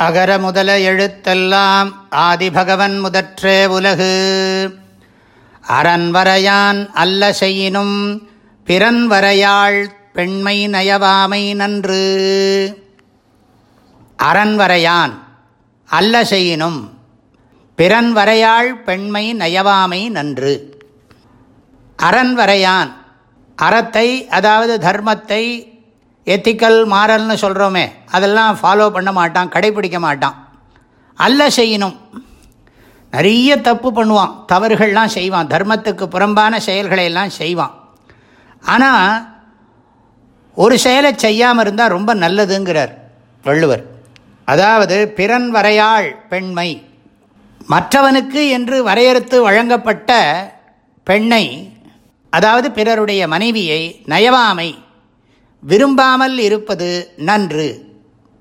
அகர முதல எழுத்தெல்லாம் ஆதிபகவன் முதற்றே உலகு. அரண்வரையான் அல்ல செய்யினும் பிறன்வரையாள் பெண்மை நயவாமை நன்று. அரண்வரையான் அல்ல செய்யினும் பிறன்வரையாள் பெண்மை நயவாமை நன்று. அரண்வரையான் அறத்தை அதாவது தர்மத்தை எத்திக்கல் மாறல்னு சொல்கிறோமே அதெல்லாம் ஃபாலோ பண்ண மாட்டான் கடைப்பிடிக்க மாட்டான். அல்ல செய்யணும் நிறைய தப்பு பண்ணுவான் தவறுகள்லாம் செய்வான் தர்மத்துக்கு புறம்பான செயல்களை எல்லாம் செய்வான். ஆனால் ஒரு செயலை செய்யாமல் இருந்தால் ரொம்ப நல்லதுங்கிறார் வள்ளுவர். அதாவது பிறன் வரையாள் பெண்மை. மற்றவனுக்கு என்று வரையறுத்து வழங்கப்பட்ட பெண்ணை அதாவது பிறருடைய மனைவியை நயவாமை விரும்பாமல் இருப்பது நன்று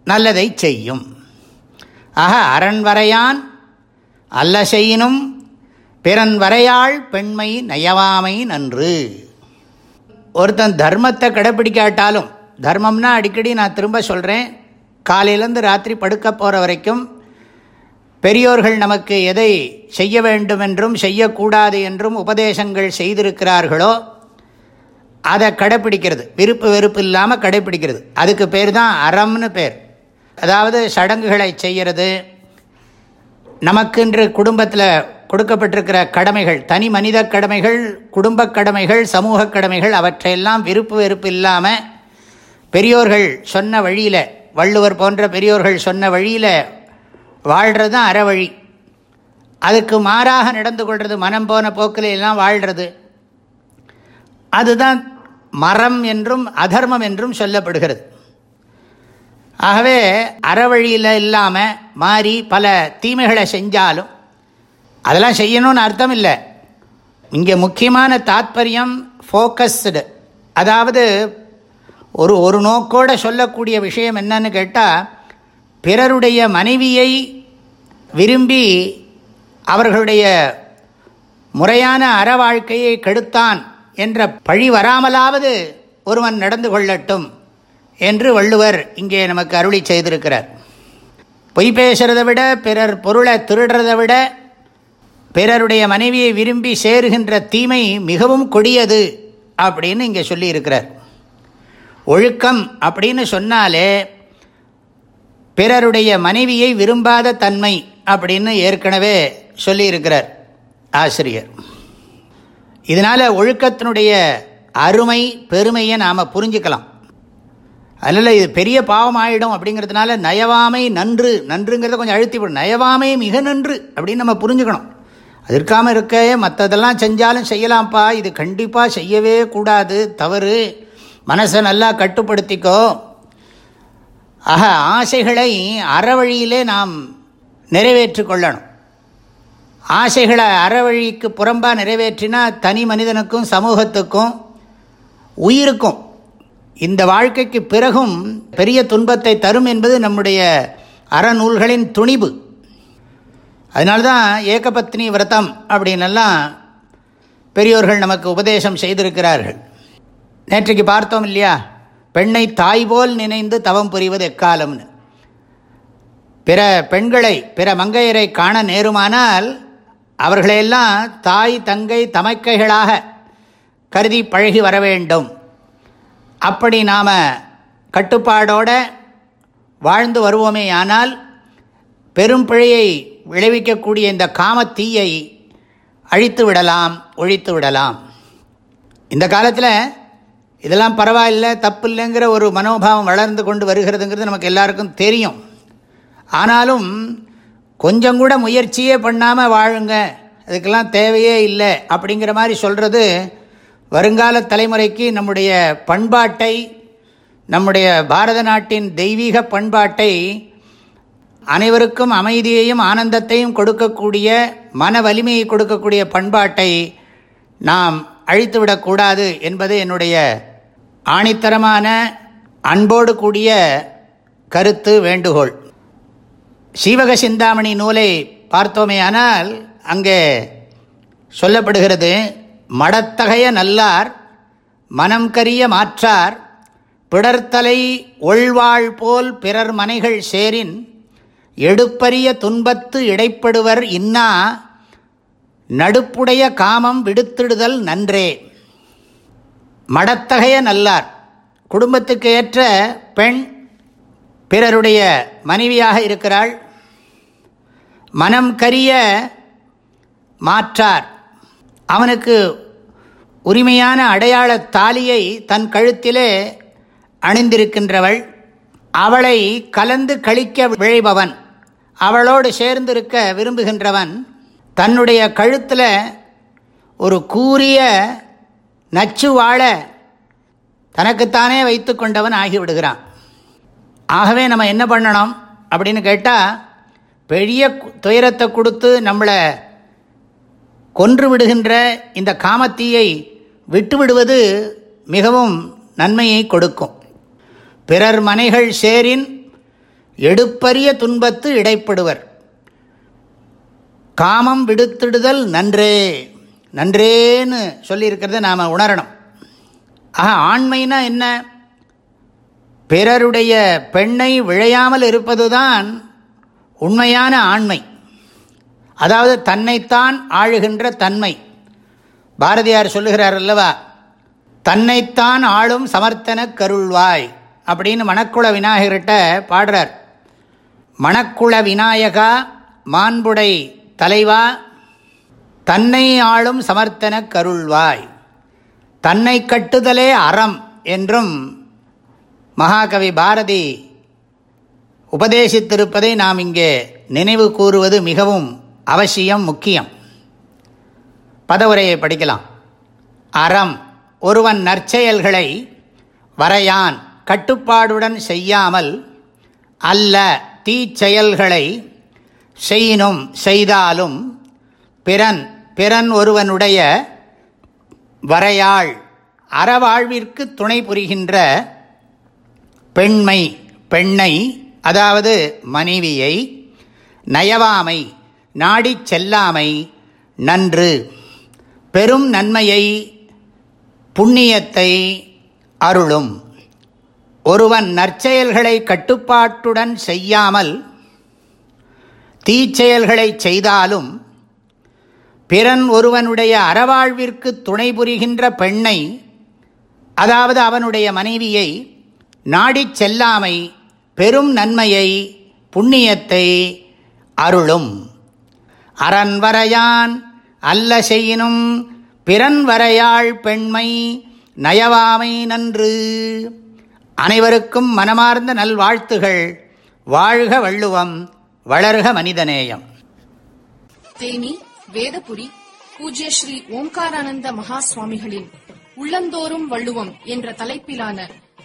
நல்லதை செய்யும். ஆக அரண் வரையான் அல்ல செய்யினும் பிறன் வரையாள் பெண்மை நயவாமை நன்று. ஒருத்தன் தர்மத்தை கடைப்பிடிக்காட்டாலும் தர்மம்னா அடிக்கடி நான் திரும்ப சொல்கிறேன் காலையிலேருந்து ராத்திரி படுக்க போகிற வரைக்கும் பெரியோர்கள் நமக்கு எதை செய்ய வேண்டும் என்றும் செய்யக்கூடாது என்றும் உபதேசங்கள் செய்திருக்கிறார்களோ அதை கடைப்பிடிக்கிறது. விருப்பு வெறுப்பு இல்லாமல் கடைப்பிடிக்கிறது. அதுக்கு பேர் தான் அறம்னு பேர். அதாவது சடங்குகளை செய்கிறது நமக்கென்று குடும்பத்தில் கொடுக்கப்பட்டிருக்கிற கடமைகள் தனி மனித கடமைகள் குடும்ப கடமைகள் சமூக கடமைகள் அவற்றையெல்லாம் விருப்பு வெறுப்பு இல்லாமல் பெரியோர்கள் சொன்ன வழியில் வள்ளுவர் போன்ற பெரியோர்கள் சொன்ன வழியில் வாழ்கிறது தான் அறவழி. அதுக்கு மாறாக நடந்து கொள்வது மனம் போன போக்கில் எல்லாம் வாழ்கிறது அதுதான் மரம் என்றும் அதர்மம் என்றும் சொல்லப்படுகிறது. ஆகவே அறவழியில் இல்லாமல் மாறி பல தீமைகளை செஞ்சாலும் அதெல்லாம் செய்யணும்னு அர்த்தம் இல்லை. இங்கே முக்கியமான தாத்பரியம் ஃபோக்கஸ்டு அதாவது ஒரு ஒரு நோக்கோடு சொல்லக்கூடிய விஷயம் என்னன்னு கேட்டால் பிறருடைய மனைவியை விரும்பி அவர்களுடைய முறையான அற வாழ்க்கையை கெடுத்தான் என்ற பழி வராமலாவது ஒருவன் நடந்து கொள்ளட்டும் என்று வள்ளுவர் இங்கே நமக்கு அருளி செய்திருக்கிறார். பொய் பேசுகிறத விட பிறர் பொருளை திருடுறதை விட பிறருடைய மனைவியை விரும்பி சேருகின்ற தீமை மிகவும் கொடியது அப்படின்னு இங்கே சொல்லியிருக்கிறார். ஒழுக்கம் அப்படின்னு சொன்னாலே பிறருடைய மனைவியை விரும்பாத தன்மை அப்படின்னு ஏற்கனவே சொல்லியிருக்கிறார் ஆசிரியர். இதனால் ஒழுக்கத்தினுடைய அருமை பெருமையை நாம் புரிஞ்சுக்கலாம். அதனால் இது பெரிய பாவம் ஆகிடும் அப்படிங்கிறதுனால நயவாமை நன்று நன்றுங்கிறத கொஞ்சம் அழுத்திவிடும் நயவாமை மிக நன்று அப்படின்னு நம்ம புரிஞ்சுக்கணும். அது இருக்காமல் இருக்க மற்றதெல்லாம் செஞ்சாலும் செய்யலாம்ப்பா இது கண்டிப்பாக செய்யவே கூடாது தவறு. மனசை நல்லா கட்டுப்படுத்திக்கோ. ஆக ஆசைகளை அறவழியிலே நாம் நிறைவேற்றி கொள்ளணும். ஆசைகளை அறவழிக்கு புறம்பாக நிறைவேற்றினா தனி மனிதனுக்கும் சமூகத்துக்கும் உயிருக்கும். இந்த வாழ்க்கைக்கு பிறகும் பெரிய துன்பத்தை தரும் என்பது நம்முடைய அறநூல்களின் துணிவு. அதனால்தான் ஏகபத்னி விரதம் அப்படின்னெல்லாம் பெரியோர்கள் நமக்கு உபதேசம் செய்திருக்கிறார்கள். நேற்றைக்கு பார்த்தோம் இல்லையா? பெண்ணை தாய் போல் நினைந்து தவம் புரிவது எக்காலம்னு. பிற பெண்களை பிற மங்கையரை காண நேருமானால் அவர்களையெல்லாம் தாய் தங்கை தமக்கைகளாக கருதி பழகி வர வேண்டும். அப்படி நாம் கட்டுப்பாடோடு வாழ்ந்து வருவோமே ஆனால் பெரும் பிழையை விளைவிக்கக்கூடிய இந்த காமத்தீயை அழித்து விடலாம் ஒழித்து விடலாம். இந்த காலத்தில் இதெல்லாம் பரவாயில்லை தப்பு இல்லைங்கிற ஒரு மனோபாவம் வளர்ந்து கொண்டு வருகிறதுங்கிறது நமக்கு எல்லாருக்கும் தெரியும். ஆனாலும் கொஞ்சம் கூட முயற்சியே பண்ணாமல் வாழுங்க. அதுக்கெல்லாம் தேவையே இல்லை. அப்படிங்கிற மாதிரி சொல்கிறது வருங்கால தலைமுறைக்கு நம்முடைய பண்பாட்டை நம்முடைய பாரத நாட்டின் தெய்வீக பண்பாட்டை அனைவருக்கும் அமைதியையும் ஆனந்தத்தையும் கொடுக்கக்கூடிய மன வலிமையை கொடுக்கக்கூடிய பண்பாட்டை நாம் அழித்துவிடக்கூடாது என்பது என்னுடைய ஆணித்தரமான அன்போடு கூடிய கருத்து வேண்டுகோள். சீவக சிந்தாமணி நூலை பார்த்தோமே ஆனால் அங்கே சொல்லப்படுகிறது மடத்தகைய நல்லார் மனம் கரிய மாற்றார் பிடர்த்தலை ஒள்வாள் போல் பிறர் மனைகள் சேரின் எடுப்பரிய துன்பத்து இடைப்படுவர் இன்னா நடுப்புடைய காமம் விடுத்திடுதல் நன்றே. மடத்தகைய நல்லார் குடும்பத்துக்கு ஏற்ற பெண் பிறருடைய மனைவியாக இருக்கிறாள். மனம் கரிய மாற்றார். அவனுக்கு உரிமையான அடையாள தாலியை தன் கழுத்திலே அணிந்திருக்கின்றவள். அவளை கலந்து கழிக்க விழைபவன். அவளோடு சேர்ந்திருக்க விரும்புகின்றவன். தன்னுடைய கழுத்தில் ஒரு கூறிய நச்சு வாழ தனக்குத்தானே வைத்து கொண்டவன் ஆகிவிடுகிறான். ஆகவே நம்ம என்ன பண்ணணும் அப்படின்னு கேட்டால் பெரிய துயரத்தை கொடுத்து நம்மளை கொன்று விடுகின்ற இந்த காமத்தீயை விட்டுவிடுவது மிகவும் நன்மையை கொடுக்கும். பிறர் மனைகள் சேரின் எடுப்பரிய துன்பத்து இடைப்படுவர். காமம் விடுத்திடுதல் நன்றே நன்றேன்னு சொல்லியிருக்கிறத நாம் உணரணும். ஆக ஆண்மைனா என்ன? பிறருடைய பெண்ணை விழையாமல் இருப்பதுதான் உண்மையான ஆண்மை. அதாவது தன்னைத்தான் ஆளுகின்ற தன்மை. பாரதியார் சொல்லுகிறார் அல்லவா தன்னைத்தான் ஆளும் சமர்த்தன கருள்வாய் அப்படின்னு மணக்குள விநாயகர்கிட்ட பாடுறார். மணக்குள விநாயகா மாண்புடை தலைவா தன்னை ஆளும் சமர்த்தன கருள்வாய். தன்னை கட்டுதலே அறம் என்றும் மகாகவி பாரதி உபதேசித்திருப்பதை நாம் இங்கே நினைவு கூறுவது மிகவும் அவசியம் முக்கியம். பதவுரையை படிக்கலாம். அறம் ஒருவன் நற்செயல்களை வரையான் கட்டுப்பாடுடன் செய்யாமல் அல்ல தீச்செயல்களை செய்யினும் செய்தாலும் பிறன் பிறன் ஒருவனுடைய வரையாள் அறவாழ்விற்கு துணை புரிகின்ற பெண்மை பெண்ணை அதாவது மனைவியை நயவாமை நாடிச் செல்லாமை நன்று. பெரும் நன்மையை புண்ணியத்தை அருளும். ஒருவன் நற்செயல்களை கட்டுப்பாட்டுடன் செய்யாமல் தீச்செயல்களை செய்தாலும் பிறன் ஒருவனுடைய அறவாழ்விற்கு துணை புரிகின்ற பெண்ணை அதாவது அவனுடைய மனைவியை நாடிச் செல்லாமை பெரும் நன்மையை புண்ணியத்தை அருளும். அறன்வரையான் அல்ல செய்யினும் பிறன் வரையாள் பெண்மை நயவாமை நன்று. அனைவருக்கும் மனமார்ந்த நல்வாழ்த்துகள். வாழ்க வள்ளுவம் வளர்க மனிதநேயம். தேனி வேதபுரி பூஜ்ய ஸ்ரீ ஓம்காரானந்த மகா சுவாமிகளின் உள்ளந்தோறும் வள்ளுவம் என்ற தலைப்பிலான